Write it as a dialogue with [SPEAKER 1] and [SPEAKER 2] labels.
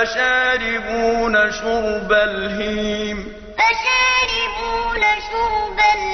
[SPEAKER 1] فشاربون شرب الهيم.
[SPEAKER 2] فشاربون شرب الهيم